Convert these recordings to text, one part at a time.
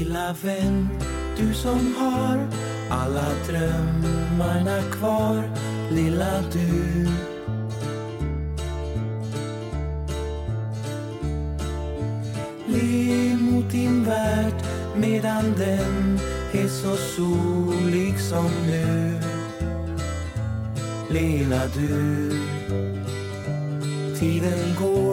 Lilla vän, du som har alla drömmarna kvar Lilla du. Le mot din värld medan den är så solig som nu. Lilla du Tiden går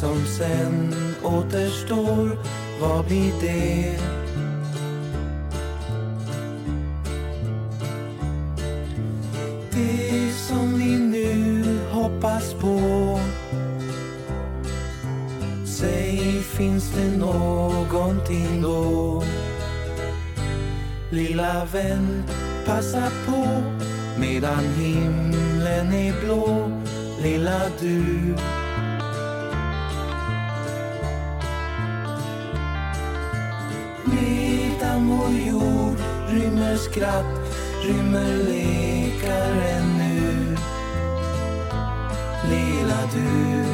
som sen återstår Vad blir det? Det som vi nu hoppas på Säg, finns det någonting då? Lilla vän, passa på medan himlen är blå Lilla du Medan vår jord rymmer skratt rymmer lekar ännu Lilla du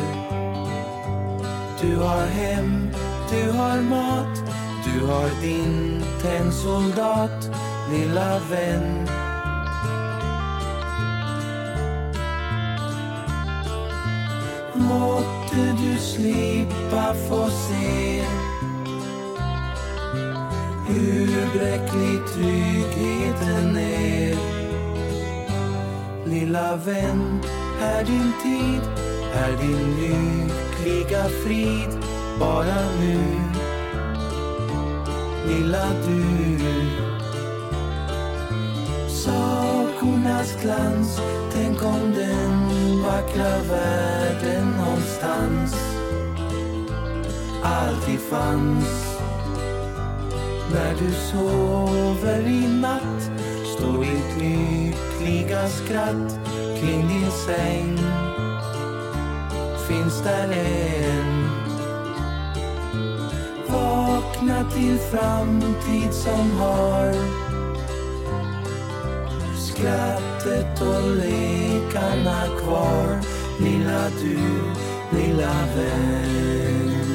Du har hem, du har mat Du har din tennsoldat Lilla vän. Måtte du slippa få se hur tryggheten är Lilla vän, här din tid, här din lyckliga frid bara nu. Lilla du Sakornas glans, tänk om den vackra världen någonstans alltid fanns när du sover i natt står ditt lyckliga skratt kring din säng. Finns där än Vakna till framtid som har skrattet och lekarna kvar Lilla du, lilla vän.